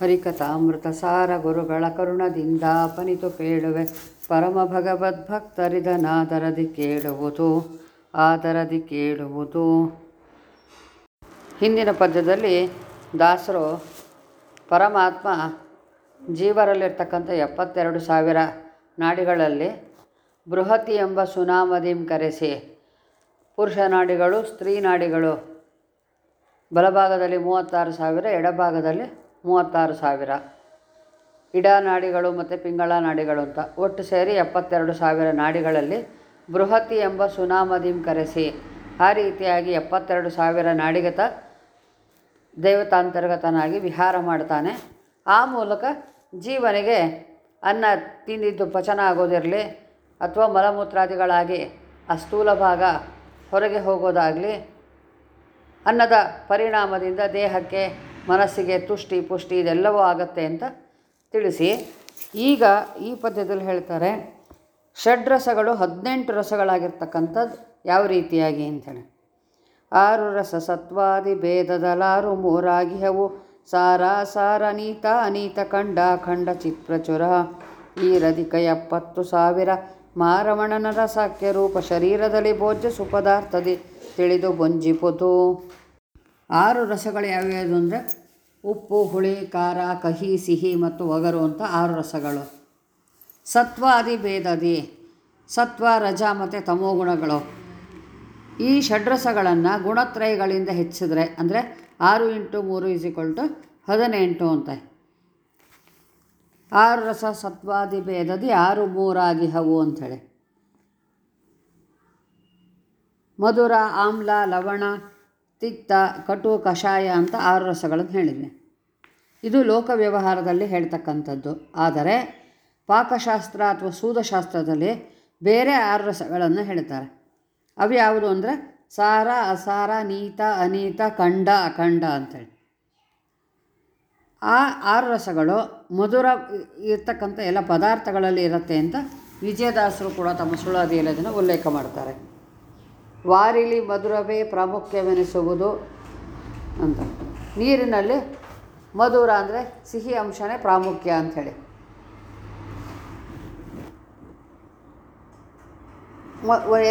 ಹರಿಕಥಾಮೃತ ಸಾರ ಗುರುಗಳ ಕರುಣದಿಂದ ಪನಿತು ಕೇಳುವೆ. ಪರಮ ಭಗವದ್ಭಕ್ತರಿದನಾದರದಿ ಕೇಳುವುದು, ಆದರದಿ ಕೇಳುವುದು. ಹಿಂದಿನ ಪದ್ಯದಲ್ಲಿ ದಾಸರು ಪರಮಾತ್ಮ ಜೀವರಲ್ಲಿರ್ತಕ್ಕಂಥ ಎಪ್ಪತ್ತೆರಡು ಸಾವಿರ ನಾಡಿಗಳಲ್ಲಿ ಬೃಹತಿ ಎಂಬ ಸುನಾಮದಿಂ ಕರೆಸಿ, ಪುರುಷ ನಾಡಿಗಳು, ಸ್ತ್ರೀ ನಾಡಿಗಳು ಬಲಭಾಗದಲ್ಲಿ ಮೂವತ್ತಾರು ಸಾವಿರ, ಎಡಭಾಗದಲ್ಲಿ ಮೂವತ್ತಾರು ಸಾವಿರ. ಇಡ ನಾಡಿಗಳು ಮತ್ತು ಪಿಂಗಳ ನಾಡಿಗಳು ಅಂತ. ಒಟ್ಟು ಸೇರಿ ಎಪ್ಪತ್ತೆರಡು ಸಾವಿರ ನಾಡಿಗಳಲ್ಲಿ ಬೃಹತಿ ಎಂಬ ಸುನಾಮದಿಂ ಕರೆಸಿ. ಆ ರೀತಿಯಾಗಿ ಎಪ್ಪತ್ತೆರಡು ಸಾವಿರ ನಾಡಿಗತ ದೇವತಾಂತರ್ಗತನಾಗಿ ವಿಹಾರ ಮಾಡ್ತಾನೆ. ಆ ಮೂಲಕ ಜೀವನಿಗೆ ಅನ್ನ ತಿಂದಿದ್ದು ಪಚನ ಆಗೋದಿರಲಿ ಅಥವಾ ಮಲಮೂತ್ರಾದಿಗಳಾಗಿ ಆ ಸ್ಥೂಲ ಭಾಗ ಹೊರಗೆ ಹೋಗೋದಾಗಲಿ ಅನ್ನದ ಪರಿಣಾಮದಿಂದ ದೇಹಕ್ಕೆ ಮನಸ್ಸಿಗೆ ತುಷ್ಟಿ ಪುಷ್ಟಿ ಇದೆಲ್ಲವೂ ಆಗತ್ತೆ ಅಂತ ತಿಳಿಸಿ. ಈಗ ಈ ಪದ್ಯದಲ್ಲಿ ಹೇಳ್ತಾರೆ ಷಡ್ರಸಗಳು ಹದಿನೆಂಟು ರಸಗಳಾಗಿರ್ತಕ್ಕಂಥದ್ದು ಯಾವ ರೀತಿಯಾಗಿ ಅಂತೇಳಿ ಆರು ರಸ ಸತ್ವಾದಿ ಭೇದದಲಾರು ಮೂರಾಗಿಹವು. ಸಾರ ಸಾರ ನೀತ, ಅನೀತ ಖಂಡ ಖಂಡ ಚಿತ್ಪ್ರಚುರ ಈ ರಧಿಕ ಎಪ್ಪತ್ತು ಸಾವಿರ. ಮಾರವಣನ ರಸಕ್ಕೆ ರೂಪ ಶರೀರದಲ್ಲಿ ಭೋಜ್ಯ ಸುಪದಾರ್ಥದಿ. ತಿಳಿದು ಬೊಂಜಿಪುತು ಆರು ರಸಗಳು ಯಾವ್ಯಾವುದು ಅಂದರೆ ಉಪ್ಪು, ಹುಳಿ, ಖಾರ, ಕಹಿ, ಸಿಹಿ ಮತ್ತು ಒಗರು ಅಂತ ಆರು ರಸಗಳು. ಸತ್ವಾದಿ ಭೇದದಿ ಸತ್ವ, ರಜ ಮತ್ತು ತಮೋಗುಣಗಳು ಈ ಷಡ್ರಸಗಳನ್ನು ಗುಣತ್ರಯಗಳಿಂದ ಹೆಚ್ಚಿದ್ರೆ ಅಂದರೆ ಆರು ಇಂಟು ಮೂರು ಇಸ್ ಹದಿನೆಂಟು ಅಂತ. ಆರು ರಸ ಸತ್ವಾದಿ ಭೇದದಿ ಆರು ಮೂರಾಗಿ ಹವು ಅಂಥೇಳಿ ಮಧುರ, ಆಮ್ಲ, ಲವಣ ತಿಕ್ತ ಕಟು ಕಷಾಯ ಅಂತ ಆರು ರಸಗಳನ್ನು ಹೇಳಿದೆ ಇದು ಲೋಕ ವ್ಯವಹಾರದಲ್ಲಿ ಹೇಳ್ತಕ್ಕಂಥದ್ದು. ಆದರೆ ಪಾಕಶಾಸ್ತ್ರ ಅಥವಾ ಸೂದಶಾಸ್ತ್ರದಲ್ಲಿ ಬೇರೆ ಆರು ರಸಗಳನ್ನು ಹೇಳ್ತಾರೆ. ಅವು ಯಾವುದು ಅಂದರೆ ಸಾರ, ಅಸಾರ, ನೀತ, ಅನೀತ, ಖಂಡ, ಅಖಂಡ ಅಂತೇಳಿ. ಆ ಆರು ರಸಗಳು ಮಧುರ ಇರ್ತಕ್ಕಂಥ ಎಲ್ಲ ಪದಾರ್ಥಗಳಲ್ಲಿ ಇರುತ್ತೆ ಅಂತ ವಿಜಯದಾಸರು ಕೂಡ ತಮ್ಮ ಸುಳಾದಿಯಲ್ಲಿ ಅದನ್ನು ಉಲ್ಲೇಖ ಮಾಡ್ತಾರೆ. ವಾರಿಲಿ ಮಧುರವೇ ಪ್ರಾಮುಖ್ಯವೆನಿಸುವುದು ಅಂತ. ನೀರಿನಲ್ಲಿ ಮಧುರ ಅಂದರೆ ಸಿಹಿ ಅಂಶನೇ ಪ್ರಾಮುಖ್ಯ ಅಂಥೇಳಿ.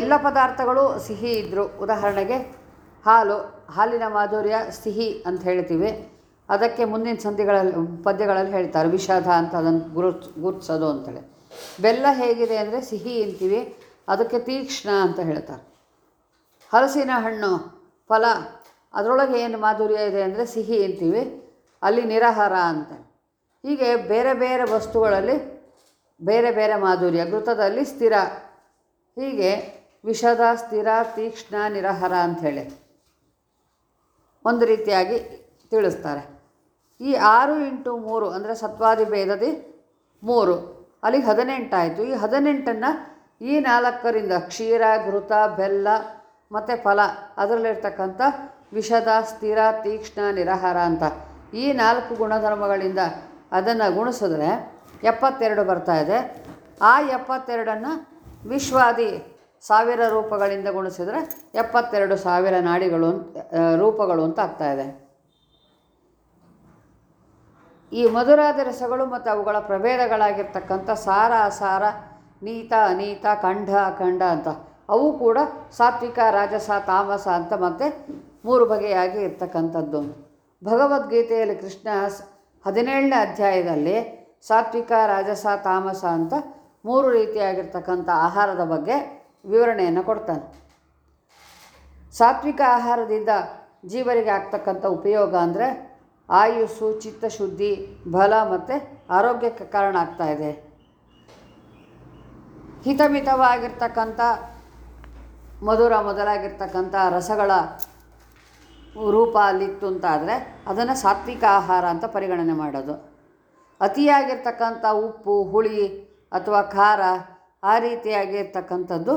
ಎಲ್ಲ ಪದಾರ್ಥಗಳು ಸಿಹಿ ಇದ್ದರು ಉದಾಹರಣೆಗೆ ಹಾಲು, ಹಾಲಿನ ಮಾಧುರ್ಯ ಸಿಹಿ ಅಂತ ಹೇಳ್ತೀವಿ. ಅದಕ್ಕೆ ಮುಂದಿನ ಸಂಧಿಗಳಲ್ಲಿ, ಪದ್ಯಗಳಲ್ಲಿ ಹೇಳ್ತಾರೆ, ವಿಷಾದ ಅಂತ ಅದನ್ನು ಗುರುತ್, ಗುರುತಿಸೋದು ಅಂತೇಳಿ ಬೆಲ್ಲ ಹೇಗಿದೆ ಅಂದರೆ ಸಿಹಿ ಅಂತೀವಿ. ಅದಕ್ಕೆ ತೀಕ್ಷ್ಣ ಅಂತ ಹೇಳ್ತಾರೆ. ಹಲಸಿನ ಹಣ್ಣು, ಫಲ, ಅದರೊಳಗೆ ಏನು ಮಾಧುರ್ಯ ಇದೆ ಅಂದರೆ ಸಿಹಿ ಅಂತೀವಿ, ಅಲ್ಲಿ ನಿರಾಹಾರ ಅಂತ. ಹೀಗೆ ಬೇರೆ ಬೇರೆ ವಸ್ತುಗಳಲ್ಲಿ ಬೇರೆ ಬೇರೆ ಮಾಧುರ್ಯ ಘೃತದಲ್ಲಿ ಸ್ಥಿರ. ಹೀಗೆ ವಿಷದ ಸ್ಥಿರ, ತೀಕ್ಷ್ಣ ನಿರಾಹಾರ ಅಂಥೇಳಿ ಒಂದು ರೀತಿಯಾಗಿ ತಿಳಿಸ್ತಾರೆ. ಈ ಆರು ಇಂಟು ಮೂರು ಅಂದರೆ ಸತ್ವಾದಿ ಭೇದದಿ ಮೂರು ಅಲ್ಲಿಗೆ ಹದಿನೆಂಟಾಯಿತು. ಈ ಹದಿನೆಂಟನ್ನು ಈ ನಾಲ್ಕರಿಂದ ಕ್ಷೀರ, ಘೃತ, ಬೆಲ್ಲ ಮತ್ತು ಫಲ. ಅದರಲ್ಲಿರ್ತಕ್ಕಂಥ ವಿಷದ, ಸ್ಥಿರ, ತೀಕ್ಷ್ಣ, ನಿರಾಹಾರ ಅಂತ. ಈ ನಾಲ್ಕು ಗುಣಧರ್ಮಗಳಿಂದ ಅದನ್ನು ಗುಣಿಸಿದ್ರೆ ಎಪ್ಪತ್ತೆರಡು ಬರ್ತಾ ಇದೆ. ಆ ಎಪ್ಪತ್ತೆರಡನ್ನು ವಿಶ್ವಾದಿ ಸಾವಿರ ರೂಪಗಳಿಂದ ಗುಣಿಸಿದ್ರೆ ಎಪ್ಪತ್ತೆರಡು ಸಾವಿರ ನಾಡಿಗಳು ರೂಪಗಳು ಅಂತ ಆಗ್ತಾ ಇದೆ. ಈ ಮಧುರಾದ ರಸಗಳು ಮತ್ತು ಅವುಗಳ ಪ್ರಭೇದಗಳಾಗಿರ್ತಕ್ಕಂಥ ಸಾರ ಅಸಾರ ನೀತ, ಅನೀತ ಖಂಡ ಅಖಂಡ ಅಂತ. ಅವು ಕೂಡ ಸಾತ್ವಿಕ, ರಾಜಸ, ತಾಮಸ ಅಂತ ಮತ್ತೆ ಮೂರು ಬಗೆಯಾಗಿ ಇರ್ತಕ್ಕಂಥದ್ದು. ಭಗವದ್ಗೀತೆಯಲ್ಲಿ ಕೃಷ್ಣ ಹದಿನೇಳನೇ ಅಧ್ಯಾಯದಲ್ಲಿ ಸಾತ್ವಿಕ, ರಾಜಸ, ತಾಮಸ ಅಂತ ಮೂರು ರೀತಿಯಾಗಿರ್ತಕ್ಕಂಥ ಆಹಾರದ ಬಗ್ಗೆ ವಿವರಣೆಯನ್ನು ಕೊಡ್ತಾನೆ. ಸಾತ್ವಿಕ ಆಹಾರದಿಂದ ಜೀವರಿಗೆ ಆಗ್ತಕ್ಕಂಥ ಉಪಯೋಗ ಅಂದರೆ ಆಯುಸ್ಸು, ಚಿತ್ತಶುದ್ಧಿ, ಬಲ ಮತ್ತು ಆರೋಗ್ಯಕ್ಕೆ ಕಾರಣ ಆಗ್ತಾಯಿದೆ ಹಿತಮಿತವಾಗಿರ್ತಕ್ಕಂಥ ಮಧುರ ಮೊದಲಾಗಿರ್ತಕ್ಕಂಥ ರಸಗಳ ರೂಪ ಅಲ್ಲಿತ್ತು ಅಂತಾದರೆ ಅದನ್ನು ಸಾತ್ವಿಕ ಆಹಾರ ಅಂತ ಪರಿಗಣನೆ ಮಾಡೋದು. ಅತಿಯಾಗಿರ್ತಕ್ಕಂಥ ಉಪ್ಪು, ಹುಳಿ ಅಥವಾ ಖಾರ ಆ ರೀತಿಯಾಗಿರ್ತಕ್ಕಂಥದ್ದು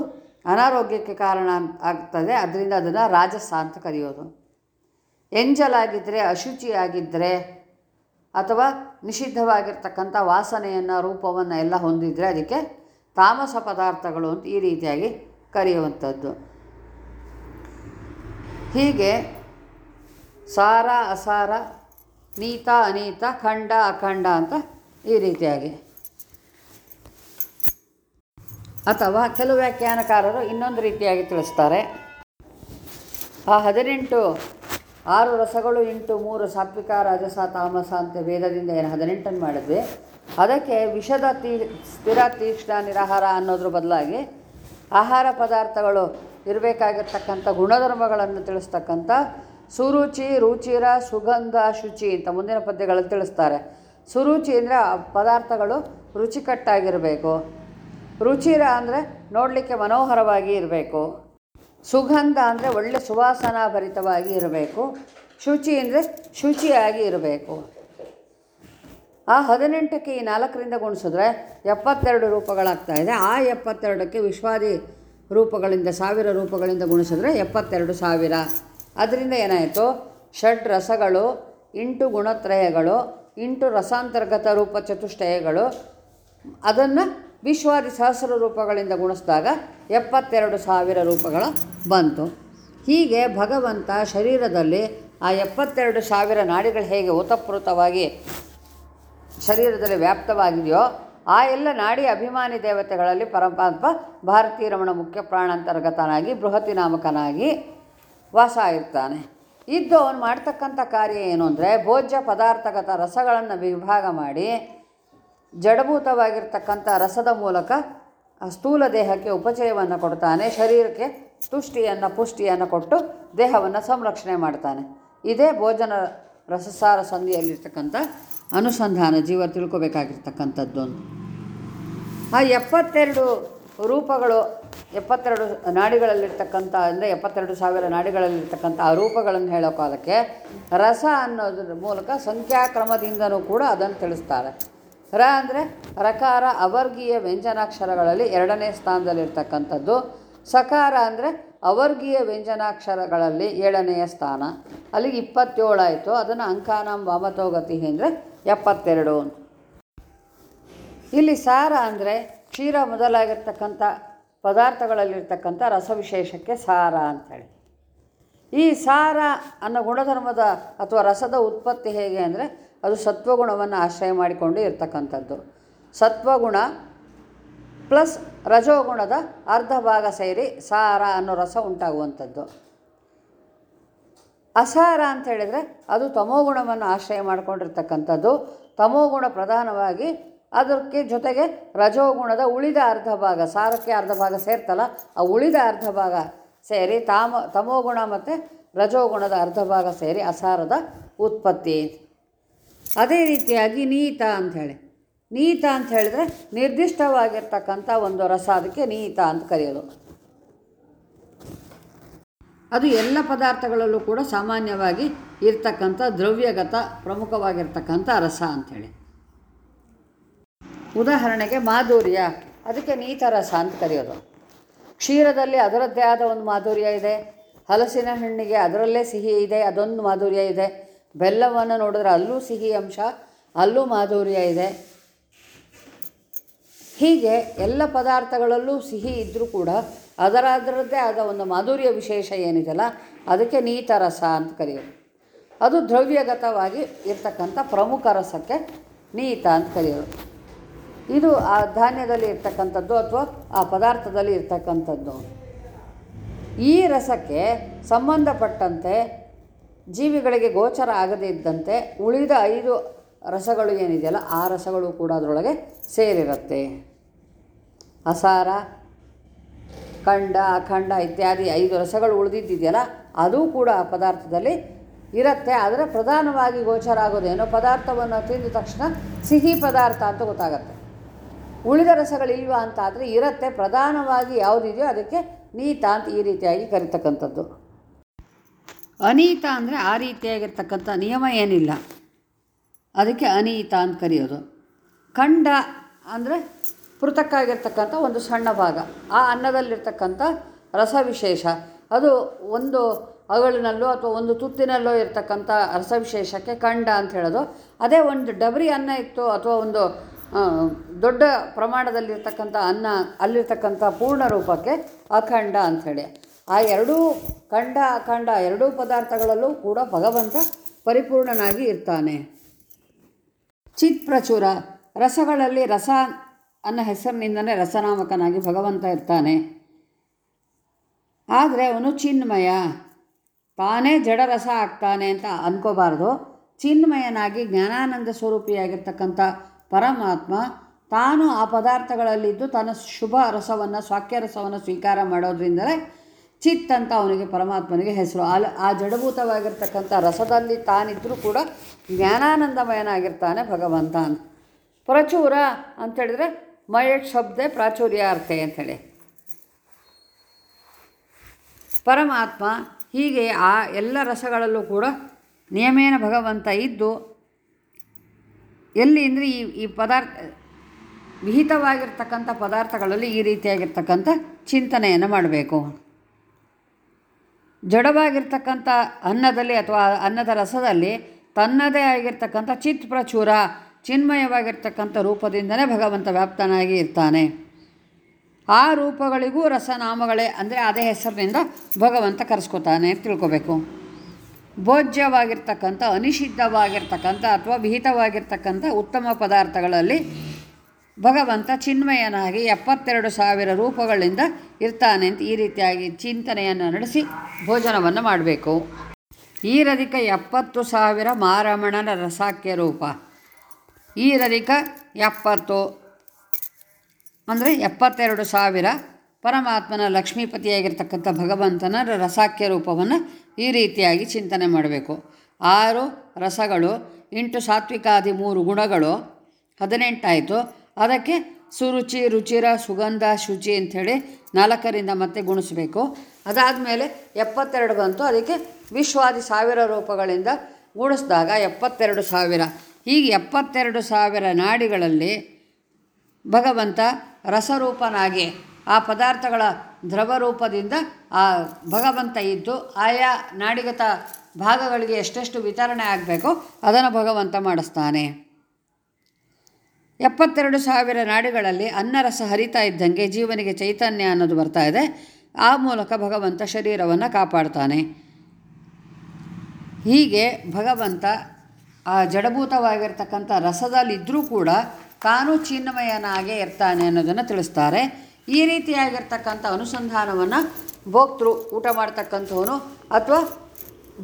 ಅನಾರೋಗ್ಯಕ್ಕೆ ಕಾರಣ ಆಗ್ತದೆ. ಅದರಿಂದ ಅದನ್ನು ರಾಜಸ ಅಂತ ಕರೆಯೋದು. ಎಂಜಲಾಗಿದ್ದರೆ ಅಶುಚಿಯಾಗಿದ್ದರೆ ಅಥವಾ ನಿಷಿದ್ಧವಾಗಿರ್ತಕ್ಕಂಥ ವಾಸನೆಯನ್ನು, ರೂಪವನ್ನು ಎಲ್ಲ ಹೊಂದಿದರೆ ಅದಕ್ಕೆ ತಾಮಸ ಪದಾರ್ಥಗಳು ಅಂತ ಈ ರೀತಿಯಾಗಿ ಕರೆಯುವಂಥದ್ದು. ಹೀಗೆ ಸಾರ, ಅಸಾರ, ನೀತ, ಅನೀತ, ಖಂಡ, ಅಖಂಡ ಅಂತ ಈ ರೀತಿಯಾಗಿ. ಅಥವಾ ಕೆಲವು ವ್ಯಾಖ್ಯಾನಕಾರರು ಇನ್ನೊಂದು ರೀತಿಯಾಗಿ ತಿಳಿಸ್ತಾರೆ. ಆ ಹದಿನೆಂಟು, ಆರು ರಸಗಳು ಇಂಟು ಮೂರು ಸಾತ್ವಿಕ, ರಾಜಸ, ತಾಮಸ ಅಂತ ವೇದದಿಂದ ಏನು ಹದಿನೆಂಟನ್ನು ಮಾಡಿದ್ವಿ. ಅದಕ್ಕೆ ವಿಷದ ತೀ, ಸ್ಥಿರ ತೀಕ್ಷ್ಣ ನಿರಾಹಾರ ಅನ್ನೋದ್ರ ಬದಲಾಗಿ ಆಹಾರ ಪದಾರ್ಥಗಳು ಇರಬೇಕಾಗಿರ್ತಕ್ಕಂಥ ಗುಣಧರ್ಮಗಳನ್ನು ತಿಳಿಸ್ತಕ್ಕಂಥ ಸುರುಚಿ, ರುಚಿರ, ಸುಗಂಧ, ಶುಚಿ ಅಂತ ಮುಂದಿನ ಪದ್ಯಗಳಲ್ಲಿ ತಿಳಿಸ್ತಾರೆ. ಸುರುಚಿ ಅಂದರೆ ಆ ಪದಾರ್ಥಗಳು ರುಚಿಕಟ್ಟಾಗಿರಬೇಕು. ರುಚಿರ ಅಂದರೆ ನೋಡಲಿಕ್ಕೆ ಮನೋಹರವಾಗಿ ಇರಬೇಕು. ಸುಗಂಧ ಅಂದರೆ ಒಳ್ಳೆ ಸುವಾಸನಾಭರಿತವಾಗಿ ಇರಬೇಕು. ಶುಚಿ ಅಂದರೆ ಶುಚಿಯಾಗಿ ಇರಬೇಕು. ಆ ಹದಿನೆಂಟಕ್ಕೆ ಈ ನಾಲ್ಕರಿಂದ ಗುಣಿಸಿದ್ರೆ ಎಪ್ಪತ್ತೆರಡು ರೂಪಗಳಾಗ್ತಾ ಇದೆ. ಆ ಎಪ್ಪತ್ತೆರಡಕ್ಕೆ ವಿಶ್ವಾದಿ ರೂಪಗಳಿಂದ, ಸಾವಿರ ರೂಪಗಳಿಂದ ಗುಣಿಸಿದ್ರೆ ಎಪ್ಪತ್ತೆರಡು ಸಾವಿರ. ಅದರಿಂದ ಏನಾಯಿತು? ಷಡ್ ರಸಗಳು, ಎಂಟು ಗುಣತ್ರಯಗಳು, ಎಂಟು ರಸಾಂತರ್ಗತ ರೂಪ ಚತುಷ್ಟಯಗಳು. ಅದನ್ನು ವಿಶ್ವಾದಿ ಸಹಸ್ರ ರೂಪಗಳಿಂದ ಗುಣಿಸಿದಾಗ ಎಪ್ಪತ್ತೆರಡು ಸಾವಿರ ರೂಪಗಳ ಬಂತು. ಹೀಗೆ ಭಗವಂತ ಶರೀರದಲ್ಲಿ ಆ ಎಪ್ಪತ್ತೆರಡು ಸಾವಿರ ನಾಡಿಗಳು ಹೇಗೆ ಓತಪ್ರೋತವಾಗಿ ಶರೀರದಲ್ಲಿ ವ್ಯಾಪ್ತವಾಗಿದೆಯೋ, ಆ ಎಲ್ಲ ನಾಡಿ ಅಭಿಮಾನಿ ದೇವತೆಗಳಲ್ಲಿ ಪರಮಾತ್ಮ ಭಾರತೀಯ ರಮಣ ಮುಖ್ಯ ಪ್ರಾಣಾಂತರ್ಗತನಾಗಿ, ಬೃಹತಿ ನಾಮಕನಾಗಿ ವಾಸ ಇರ್ತಾನೆ ಇದ್ದು ಅವನು ಮಾಡ್ತಕ್ಕಂಥ ಕಾರ್ಯ ಏನು ಅಂದರೆ, ಭೋಜ್ಯ ಪದಾರ್ಥಗತ ರಸಗಳನ್ನು ವಿಭಾಗ ಮಾಡಿ, ಜಡಭೂತವಾಗಿರ್ತಕ್ಕಂಥ ರಸದ ಮೂಲಕ ಸ್ಥೂಲ ದೇಹಕ್ಕೆ ಉಪಚಯವನ್ನು ಕೊಡ್ತಾನೆ. ಶರೀರಕ್ಕೆ ತುಷ್ಟಿಯನ್ನು, ಪುಷ್ಟಿಯನ್ನು ಕೊಟ್ಟು ದೇಹವನ್ನು ಸಂರಕ್ಷಣೆ ಮಾಡ್ತಾನೆ. ಇದೇ ಭೋಜನ ರಸಸಾರ ಸಂಧಿಯಲ್ಲಿರ್ತಕ್ಕಂಥ ಅನುಸಂಧಾನ, ಜೀವ ತಿಳ್ಕೊಬೇಕಾಗಿರ್ತಕ್ಕಂಥದ್ದು ಆ ಎಪ್ಪತ್ತೆರಡು ರೂಪಗಳು, ಎಪ್ಪತ್ತೆರಡು ನಾಡಿಗಳಲ್ಲಿರ್ತಕ್ಕಂಥ ಅಂದರೆ ಎಪ್ಪತ್ತೆರಡು ಸಾವಿರ ನಾಡಿಗಳಲ್ಲಿರ್ತಕ್ಕಂಥ ಆ ರೂಪಗಳನ್ನು ಹೇಳೋ ಕಾಲಕ್ಕೆ ರಸ ಅನ್ನೋದ್ರ ಮೂಲಕ ಸಂಖ್ಯಾಕ್ರಮದಿಂದನೂ ಕೂಡ ಅದನ್ನು ತಿಳಿಸ್ತಾರೆ. ರ ಅಂದರೆ ರಕಾರ, ಅವರ್ಗೀಯ ವ್ಯಂಜನಾಕ್ಷರಗಳಲ್ಲಿ ಎರಡನೇ ಸ್ಥಾನದಲ್ಲಿರ್ತಕ್ಕಂಥದ್ದು. ಸಕಾರ ಅಂದರೆ ಅವರ್ಗೀಯ ವ್ಯಂಜನಾಕ್ಷರಗಳಲ್ಲಿ ಏಳನೆಯ ಸ್ಥಾನ. ಅಲ್ಲಿಗೆ ಇಪ್ಪತ್ತೇಳಾಯಿತು. ಅದನ್ನು ಅಂಕಾನಾಂ ವಾಮತೋಗತಿ ಅಂದರೆ ಎಪ್ಪತ್ತೆರಡು ಇಲ್ಲಿ ಸಾರ ಅಂದರೆ ಕ್ಷೀರ ಮೊದಲಾಗಿರ್ತಕ್ಕಂಥ ಪದಾರ್ಥಗಳಲ್ಲಿರ್ತಕ್ಕಂಥ ರಸವಿಶೇಷಕ್ಕೆ ಸಾರ ಅಂಥೇಳಿ. ಈ ಸಾರ ಅನ್ನೋ ಗುಣಧರ್ಮದ ಅಥವಾ ರಸದ ಉತ್ಪತ್ತಿ ಹೇಗೆ ಅಂದರೆ ಅದು ಸತ್ವಗುಣವನ್ನು ಆಶ್ರಯ ಮಾಡಿಕೊಂಡು ಇರ್ತಕ್ಕಂಥದ್ದು. ಸತ್ವಗುಣ ಪ್ಲಸ್ ರಜೋಗುಣದ ಅರ್ಧ ಭಾಗ ಸೇರಿ ಸಾರ ಅನ್ನೋ ರಸ ಉಂಟಾಗುವಂಥದ್ದು. ಅಸಾರ ಅಂತ ಹೇಳಿದರೆ ಅದು ತಮೋಗುಣವನ್ನು ಆಶ್ರಯ ಮಾಡಿಕೊಂಡಿರ್ತಕ್ಕಂಥದ್ದು. ತಮೋಗುಣ ಪ್ರಧಾನವಾಗಿ ಅದಕ್ಕೆ ಜೊತೆಗೆ ರಜೋಗುಣದ ಉಳಿದ ಅರ್ಧ ಭಾಗ, ಸಾರಕ್ಕೆ ಅರ್ಧ ಭಾಗ ಸೇರ್ತಲ್ಲ, ಆ ಉಳಿದ ಅರ್ಧ ಭಾಗ ಸೇರಿ ತಾಮ ತಮೋಗುಣ ಮತ್ತು ರಜೋಗುಣದ ಅರ್ಧ ಭಾಗ ಸೇರಿ ಅಸಾರದ ಉತ್ಪತ್ತಿ. ಅದೇ ರೀತಿಯಾಗಿ ನೀತ ಅಂಥೇಳಿ ನೀತ ಅಂತ ಹೇಳಿದ್ರೆ ನಿರ್ದಿಷ್ಟವಾಗಿರ್ತಕ್ಕಂಥ ಒಂದು ರಸ, ಅದಕ್ಕೆ ನೀತ ಅಂತ ಕರೆಯೋದು. ಅದು ಎಲ್ಲ ಪದಾರ್ಥಗಳಲ್ಲೂ ಕೂಡ ಸಾಮಾನ್ಯವಾಗಿ ಇರ್ತಕ್ಕಂಥ ದ್ರವ್ಯಗತ ಪ್ರಮುಖವಾಗಿರ್ತಕ್ಕಂಥ ರಸ ಅಂಥೇಳಿ. ಉದಾಹರಣೆಗೆ ಮಾಧುರ್ಯ, ಅದಕ್ಕೆ ನೀತ ರಸ ಅಂತ ಕರೆಯೋದು. ಕ್ಷೀರದಲ್ಲಿ ಅದರದ್ದೇ ಆದ ಒಂದು ಮಾಧುರ್ಯ ಇದೆ, ಹಲಸಿನ ಹಣ್ಣಿಗೆ ಅದರಲ್ಲೇ ಸಿಹಿ ಇದೆ, ಅದೊಂದು ಮಾಧುರ್ಯ ಇದೆ, ಬೆಲ್ಲವನ್ನು ನೋಡಿದ್ರೆ ಅಲ್ಲೂ ಸಿಹಿ ಅಂಶ, ಅಲ್ಲೂ ಮಾಧುರ್ಯ ಇದೆ. ಹೀಗೆ ಎಲ್ಲ ಪದಾರ್ಥಗಳಲ್ಲೂ ಸಿಹಿ ಇದ್ದರೂ ಕೂಡ ಅದರ ಅದರದ್ದೇ ಆದ ಒಂದು ಮಾಧುರ್ಯ ವಿಶೇಷ ಏನಿದೆಯಲ್ಲ, ಅದಕ್ಕೆ ನೀತ ರಸ ಅಂತ ಕರೆಯೋದು. ಅದು ದ್ರವ್ಯಗತವಾಗಿ ಇರ್ತಕ್ಕಂಥ ಪ್ರಮುಖ ರಸಕ್ಕೆ ನೀತ ಅಂತ ಕರೆಯೋದು. ಇದು ಆ ಧಾನ್ಯದಲ್ಲಿ ಇರ್ತಕ್ಕಂಥದ್ದು ಅಥವಾ ಆ ಪದಾರ್ಥದಲ್ಲಿ ಇರ್ತಕ್ಕಂಥದ್ದು. ಈ ರಸಕ್ಕೆ ಸಂಬಂಧಪಟ್ಟಂತೆ ಜೀವಿಗಳಿಗೆ ಗೋಚರ ಆಗದೇ ಇದ್ದಂತೆ ಉಳಿದ ಐದು ರಸಗಳು ಏನಿದೆಯಲ್ಲ, ಆ ರಸಗಳು ಕೂಡ ಅದರೊಳಗೆ ಸೇರಿರುತ್ತೆ. ಅಸಾರ ಖಂಡ, ಅಖಂಡ ಇತ್ಯಾದಿ ಐದು ರಸಗಳು ಉಳಿದಿದ್ದಿದೆಯಲ್ಲ, ಅದು ಕೂಡ ಆ ಪದಾರ್ಥದಲ್ಲಿ ಇರುತ್ತೆ. ಆದರೆ ಪ್ರಧಾನವಾಗಿ ಗೋಚರ ಆಗೋದೇನೋ ಪದಾರ್ಥವನ್ನು ತಿಂದ ತಕ್ಷಣ ಸಿಹಿ ಪದಾರ್ಥ ಅಂತ ಗೊತ್ತಾಗತ್ತೆ. ಉಳಿದ ರಸಗಳಿಲ್ವಾ ಅಂತ ಆದರೆ ಇರುತ್ತೆ. ಪ್ರಧಾನವಾಗಿ ಯಾವುದಿದೆಯೋ ಅದಕ್ಕೆ ನೀತ ಅಂತ ಈ ರೀತಿಯಾಗಿ ಕರಿತಕ್ಕಂಥದ್ದು. ಅನೀತ ಅಂದರೆ ಆ ರೀತಿಯಾಗಿರ್ತಕ್ಕಂಥ ನಿಯಮ ಏನಿಲ್ಲ. ಅದಕ್ಕೆ ಅನೀತ ಅಂತ ಕರೆಯೋದು. ಖಂಡ ಅಂದರೆ ಪೃಥಕ್ಕಾಗಿರ್ತಕ್ಕಂಥ ಒಂದು ಸಣ್ಣ ಭಾಗ. ಆ ಅನ್ನದಲ್ಲಿರ್ತಕ್ಕಂಥ ರಸವಿಶೇಷ. ಅದು ಒಂದು ಅಗಳಿನಲ್ಲೋ ಅಥವಾ ಒಂದು ತುತ್ತಿನಲ್ಲೋ ಇರ್ತಕ್ಕಂಥ ರಸವಿಶೇಷಕ್ಕೆ ಖಂಡ ಅಂತ ಹೇಳೋದು. ಅದೇ ಒಂದು ಡಬರಿ ಅನ್ನ ಇತ್ತು ಅಥವಾ ಒಂದು ದೊಡ್ಡ ಪ್ರಮಾಣದಲ್ಲಿರ್ತಕ್ಕಂಥ ಅನ್ನ ಅಲ್ಲಿರ್ತಕ್ಕಂಥ ಪೂರ್ಣ ರೂಪಕ್ಕೆ ಅಖಂಡ ಅಂಥೇಳಿ ಆ ಎರಡೂ ಖಂಡ, ಅಖಂಡ ಎರಡೂ ಪದಾರ್ಥಗಳಲ್ಲೂ ಕೂಡ ಭಗವಂತ ಪರಿಪೂರ್ಣನಾಗಿ ಇರ್ತಾನೆ. ಚಿತ್ ಪ್ರಚುರ. ರಸಗಳಲ್ಲಿ ರಸ ಅನ್ನೋ ಹೆಸರಿನಿಂದಲೇ ರಸನಾಮಕನಾಗಿ ಭಗವಂತ ಇರ್ತಾನೆ. ಆದರೆ ಅವನು ಚಿನ್ಮಯ. ತಾನೇ ಜಡರಸ ಆಗ್ತಾನೆ ಅಂತ ಅಂದ್ಕೋಬಾರ್ದು ಚಿನ್ಮಯನಾಗಿ ಜ್ಞಾನಾನಂದ ಸ್ವರೂಪಿಯಾಗಿರ್ತಕ್ಕಂಥ ಪರಮಾತ್ಮ ತಾನು ಆ ಪದಾರ್ಥಗಳಲ್ಲಿದ್ದು ತನ್ನ ಶುಭ ರಸವನ್ನು ಸ್ವಾಕ್ಯ ರಸವನ್ನು ಸ್ವೀಕಾರ ಮಾಡೋದ್ರಿಂದಲೇ ಚಿತ್ ಅಂತ ಅವನಿಗೆ ಪರಮಾತ್ಮನಿಗೆ ಹೆಸರು. ಅಲ್ ಆ ಜಡಭೂತವಾಗಿರ್ತಕ್ಕಂಥ ರಸದಲ್ಲಿ ತಾನಿದ್ದರೂ ಕೂಡ ಜ್ಞಾನಾನಂದಮಯನಾಗಿರ್ತಾನೆ ಭಗವಂತ ಅಂತ. ಪ್ರಚುರ ಅಂಥೇಳಿದ್ರೆ ಮಯಟ್ ಶಬ್ದ ಪ್ರಾಚುರ್ಯಾರ್ಥ ಅಂಥೇಳಿ ಪರಮಾತ್ಮ ಹೀಗೆ ಆ ಎಲ್ಲ ರಸಗಳಲ್ಲೂ ಕೂಡ ನಿಯಮೇನ ಭಗವಂತ ಇದ್ದು ಎಲ್ಲಿ ಅಂದರೆ ಈ ಈ ಪದಾರ್ಥ ವಿಹಿತವಾಗಿರ್ತಕ್ಕಂಥ ಪದಾರ್ಥಗಳಲ್ಲಿ ಈ ರೀತಿಯಾಗಿರ್ತಕ್ಕಂಥ ಚಿಂತನೆಯನ್ನು ಮಾಡಬೇಕು. ಜಡವಾಗಿರ್ತಕ್ಕಂಥ ಅನ್ನದಲ್ಲಿ ಅಥವಾ ಅನ್ನದ ರಸದಲ್ಲಿ ತನ್ನದೇ ಆಗಿರ್ತಕ್ಕಂಥ ಚಿತ್ ಪ್ರಚುರ ಚಿನ್ಮಯವಾಗಿರ್ತಕ್ಕಂಥ ರೂಪದಿಂದಲೇ ಭಗವಂತ ವ್ಯಾಪ್ತನಾಗಿ ಇರ್ತಾನೆ. ಆ ರೂಪಗಳಿಗೂ ರಸನಾಮಗಳೇ ಅಂದರೆ ಅದೇ ಹೆಸರಿನಿಂದ ಭಗವಂತ ಕರೆಸ್ಕೊತಾನೆ ತಿಳ್ಕೊಬೇಕು. ಭೋಜ್ಯವಾಗಿರ್ತಕ್ಕಂಥ, ಅನಿಷಿದ್ಧವಾಗಿರ್ತಕ್ಕಂಥ ಅಥವಾ ವಿಹಿತವಾಗಿರ್ತಕ್ಕಂಥ ಉತ್ತಮ ಪದಾರ್ಥಗಳಲ್ಲಿ ಭಗವಂತ ಚಿನ್ಮಯನಾಗಿ ಎಪ್ಪತ್ತೆರಡು ಸಾವಿರ ರೂಪಗಳಿಂದ ಇರ್ತಾನೆ ಅಂತ ಈ ರೀತಿಯಾಗಿ ಚಿಂತನೆಯನ್ನು ನಡೆಸಿ ಭೋಜನವನ್ನು ಮಾಡಬೇಕು. ಈ ರದಿಕ ಎಪ್ಪತ್ತು ಸಾವಿರ ಮಾರಮಣನ ರಸಾಕ್ಯ ರೂಪ. ಈ ಎಪ್ಪತ್ತು. ಅಂದರೆ ಎಪ್ಪತ್ತೆರಡು ಸಾವಿರ ಪರಮಾತ್ಮನ ಲಕ್ಷ್ಮೀಪತಿಯಾಗಿರ್ತಕ್ಕಂಥ ಭಗವಂತನ ರಸಾಖ್ಯ ರೂಪವನ್ನು ಈ ರೀತಿಯಾಗಿ ಚಿಂತನೆ ಮಾಡಬೇಕು. ಆರು ರಸಗಳು, ಎಂಟು ಸಾತ್ವಿಕಾದಿ ಮೂರು ಗುಣಗಳು ಹದಿನೆಂಟಾಯಿತು ಅದಕ್ಕೆ ಸುರುಚಿ, ರುಚಿರ, ಸುಗಂಧ, ಶುಚಿ ಅಂಥೇಳಿ ನಾಲ್ಕರಿಂದ ಮತ್ತೆ ಗುಣಿಸಬೇಕು. ಅದಾದಮೇಲೆ ಎಪ್ಪತ್ತೆರಡು ಬಂತು ಅದಕ್ಕೆ ವಿಶ್ವಾದಿ ಸಾವಿರ ರೂಪಗಳಿಂದ ಗುಣಿಸಿದಾಗ ಎಪ್ಪತ್ತೆರಡು ಸಾವಿರ. ಹೀಗೆ ಎಪ್ಪತ್ತೆರಡು ಸಾವಿರ ನಾಡಿಗಳಲ್ಲಿ ಭಗವಂತ ರಸರೂಪನಾಗಿ ಆ ಪದಾರ್ಥಗಳ ದ್ರವರೂಪದಿಂದ ಆ ಭಗವಂತ ಇದ್ದು ಆಯಾ ನಾಡಿಗತ ಭಾಗಗಳಿಗೆ ಎಷ್ಟೆಷ್ಟು ವಿತರಣೆ ಆಗಬೇಕೋ ಅದನ್ನು ಭಗವಂತ ಮಾಡಿಸ್ತಾನೆ. ಎಪ್ಪತ್ತೆರಡು ಸಾವಿರ ನಾಡಿಗಳಲ್ಲಿ ಅನ್ನರಸ ಹರಿತಾ ಇದ್ದಂಗೆ ಜೀವನಿಗೆ ಚೈತನ್ಯ ಅನ್ನೋದು ಬರ್ತಾ ಇದೆ. ಆ ಮೂಲಕ ಭಗವಂತ ಶರೀರವನ್ನು ಕಾಪಾಡ್ತಾನೆ. ಹೀಗೆ ಭಗವಂತ ಆ ಜಡಭೂತವಾಗಿರ್ತಕ್ಕಂಥ ರಸದಲ್ಲಿದ್ದರೂ ಕೂಡ ತಾನು ಚಿನ್ಮಯನಾಗೇ ಇರ್ತಾನೆ ಅನ್ನೋದನ್ನು ತಿಳಿಸ್ತಾರೆ. ಈ ರೀತಿಯಾಗಿರ್ತಕ್ಕಂಥ ಅನುಸಂಧಾನವನ್ನು ಭೋಕ್ತೃ ಊಟ ಮಾಡ್ತಕ್ಕಂಥವನು ಅಥವಾ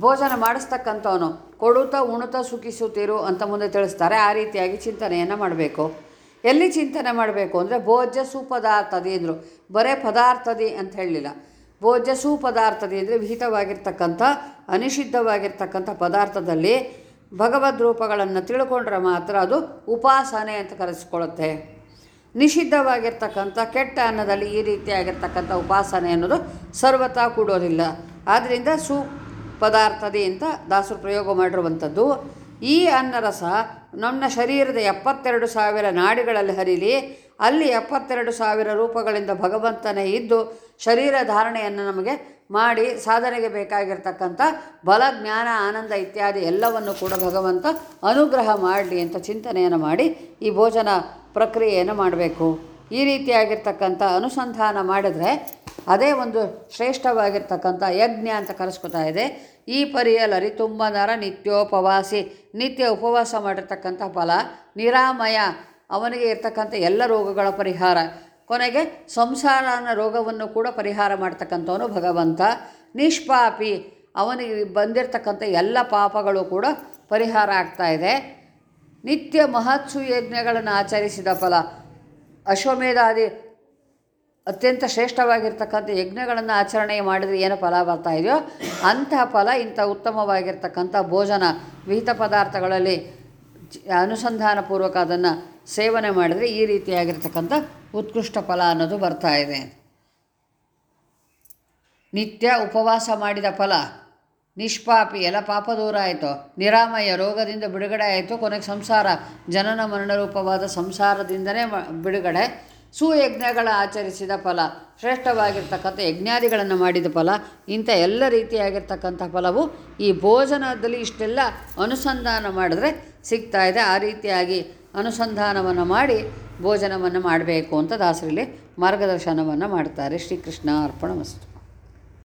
ಭೋಜನ ಮಾಡಿಸ್ತಕ್ಕಂಥವನು, ಕೊಡುತ್ತಾ ಉಣುತ ಸುಖಿಸುತ್ತಿರು ಅಂತ ಮುಂದೆ ತಿಳಿಸ್ತಾರೆ. ಆ ರೀತಿಯಾಗಿ ಚಿಂತನೆಯನ್ನು ಮಾಡಬೇಕು. ಎಲ್ಲಿ ಚಿಂತನೆ ಮಾಡಬೇಕು ಅಂದರೆ ಭೋಜ್ಯ ಸುಪದಾರ್ಥದಿ ಅಂದರು. ಬರೇ ಪದಾರ್ಥದಿ ಅಂತ ಹೇಳಲಿಲ್ಲ. ಭೋಜ್ಯ ಸುಪದಾರ್ಥದಿ ಅಂದರೆ ವಿಹಿತವಾಗಿರ್ತಕ್ಕಂಥ, ಅನಿಷಿದ್ಧವಾಗಿರ್ತಕ್ಕಂಥ ಪದಾರ್ಥದಲ್ಲಿ ಭಗವದ್ ರೂಪಗಳನ್ನು ತಿಳ್ಕೊಂಡ್ರೆ ಮಾತ್ರ ಅದು ಉಪಾಸನೆ ಅಂತ ಕರೆಸಿಕೊಳ್ಳುತ್ತೆ. ನಿಷಿದ್ಧವಾಗಿರ್ತಕ್ಕಂಥ ಕೆಟ್ಟ ಅನ್ನದಲ್ಲಿ ಈ ರೀತಿಯಾಗಿರ್ತಕ್ಕಂಥ ಉಪಾಸನೆ ಅನ್ನೋದು ಸರ್ವತಾ ಕೂಡೋದಿಲ್ಲ. ಆದ್ದರಿಂದ ಸು ಪದಾರ್ಥದಿ ಅಂತ ದಾಸರು ಪ್ರಯೋಗ ಮಾಡಿರುವಂಥದ್ದು. ಈ ಅನ್ನರಸ ನಮ್ಮ ಶರೀರದ ಎಪ್ಪತ್ತೆರಡು ಸಾವಿರ ನಾಡಿಗಳಲ್ಲಿ ಹರಿಲಿ, ಅಲ್ಲಿ ಎಪ್ಪತ್ತೆರಡು ಸಾವಿರ ರೂಪಗಳಿಂದ ಭಗವಂತನೇ ಇದ್ದು ಶರೀರ ಧಾರಣೆಯನ್ನು ನಮಗೆ ಮಾಡಿ ಸಾಧನೆಗೆ ಬೇಕಾಗಿರ್ತಕ್ಕಂಥ ಬಲ, ಜ್ಞಾನ, ಆನಂದ ಇತ್ಯಾದಿ ಎಲ್ಲವನ್ನು ಕೂಡ ಭಗವಂತ ಅನುಗ್ರಹ ಮಾಡಲಿ ಅಂತ ಚಿಂತನೆಯನ್ನು ಮಾಡಿ ಈ ಭೋಜನ ಪ್ರಕ್ರಿಯೆಯನ್ನು ಮಾಡಬೇಕು. ಈ ರೀತಿಯಾಗಿರ್ತಕ್ಕಂಥ ಅನುಸಂಧಾನ ಮಾಡಿದ್ರೆ ಅದೇ ಒಂದು ಶ್ರೇಷ್ಠವಾಗಿರ್ತಕ್ಕಂಥ ಯಜ್ಞ ಅಂತ ಕರೆಸ್ಕೊತಾ ಇದೆ. ಈ ಪರಿಯಲರಿ ತುಂಬ ನರ ನಿತ್ಯೋಪವಾಸಿ, ನಿತ್ಯ ಉಪವಾಸ ಮಾಡಿರ್ತಕ್ಕಂಥ ಫಲ ನಿರಾಮಯ, ಅವನಿಗೆ ಇರ್ತಕ್ಕಂಥ ಎಲ್ಲ ರೋಗಗಳ ಪರಿಹಾರ. ಕೊನೆಗೆ ಸಂಸಾರ ರೋಗವನ್ನು ಕೂಡ ಪರಿಹಾರ ಮಾಡ್ತಕ್ಕಂಥವನು ಭಗವಂತ. ನಿಷ್ಪಾಪಿ, ಅವನಿಗೆ ಬಂದಿರತಕ್ಕಂಥ ಎಲ್ಲ ಪಾಪಗಳು ಕೂಡ ಪರಿಹಾರ ಆಗ್ತಾ ಇದೆ. ನಿತ್ಯ ಮಹತ್ಸು ಯಜ್ಞಗಳನ್ನು ಆಚರಿಸಿದ ಫಲ, ಅಶ್ವಮೇಧಾದಿ ಅತ್ಯಂತ ಶ್ರೇಷ್ಠವಾಗಿರ್ತಕ್ಕಂಥ ಯಜ್ಞಗಳನ್ನು ಆಚರಣೆ ಮಾಡಿದರೆ ಏನು ಫಲ ಬರ್ತಾ ಇದೆಯೋ ಅಂತಹ ಫಲ ಇಂಥ ಉತ್ತಮವಾಗಿರ್ತಕ್ಕಂಥ ಭೋಜನ, ವಿಹಿತ ಪದಾರ್ಥಗಳಲ್ಲಿ ಅನುಸಂಧಾನಪೂರ್ವಕ ಅದನ್ನು ಸೇವನೆ ಮಾಡಿದರೆ ಈ ರೀತಿಯಾಗಿರ್ತಕ್ಕಂಥ ಉತ್ಕೃಷ್ಟ ಫಲ ಅನ್ನೋದು ಬರ್ತಾ ಇದೆ. ನಿತ್ಯ ಉಪವಾಸ ಮಾಡಿದ ಫಲ. ನಿಷ್ಪಾಪಿ, ಎಲ್ಲ ಪಾಪ ದೂರ ಆಯಿತು. ನಿರಾಮಯ, ರೋಗದಿಂದ ಬಿಡುಗಡೆ ಆಯಿತು. ಕೊನೆಗೆ ಸಂಸಾರ. ಜನನ ಮರಣ ರೂಪವಾದ ಸಂಸಾರದಿಂದನೇ ಮ- ಬಿಡುಗಡೆ. ಸುಯಜ್ಞಗಳ ಆಚರಿಸಿದ ಫಲ, ಶ್ರೇಷ್ಠವಾಗಿರ್ತಕ್ಕಂಥ ಯಜ್ಞಾದಿಗಳನ್ನು ಮಾಡಿದ ಫಲ, ಇಂಥ ಎಲ್ಲ ರೀತಿಯಾಗಿರ್ತಕ್ಕಂಥ ಫಲವು ಈ ಭೋಜನದಲ್ಲಿ ಇಷ್ಟೆಲ್ಲ ಅನುಸಂಧಾನ ಮಾಡಿದ್ರೆ ಸಿಗ್ತಾ ಇದೆ. ಆ ರೀತಿಯಾಗಿ ಅನುಸಂಧಾನವನ್ನು ಮಾಡಿ ಭೋಜನವನ್ನು ಮಾಡಬೇಕು ಅಂತ ದಾಸರಲ್ಲಿ ಮಾರ್ಗದರ್ಶನವನ್ನು ಮಾಡ್ತಾರೆ. ಶ್ರೀಕೃಷ್ಣ ಅರ್ಪಣ ಮಸ್ತು.